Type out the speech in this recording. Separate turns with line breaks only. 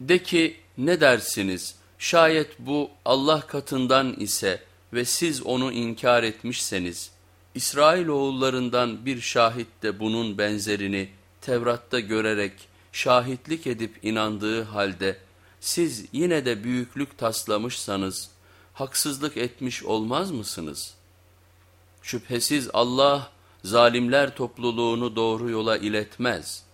De ki ne dersiniz şayet bu Allah katından ise ve siz onu inkar etmişseniz İsrailoğullarından bir şahit de bunun benzerini Tevrat'ta görerek şahitlik edip inandığı halde siz yine de büyüklük taslamışsanız haksızlık etmiş olmaz mısınız? Şüphesiz Allah zalimler topluluğunu doğru yola iletmez.''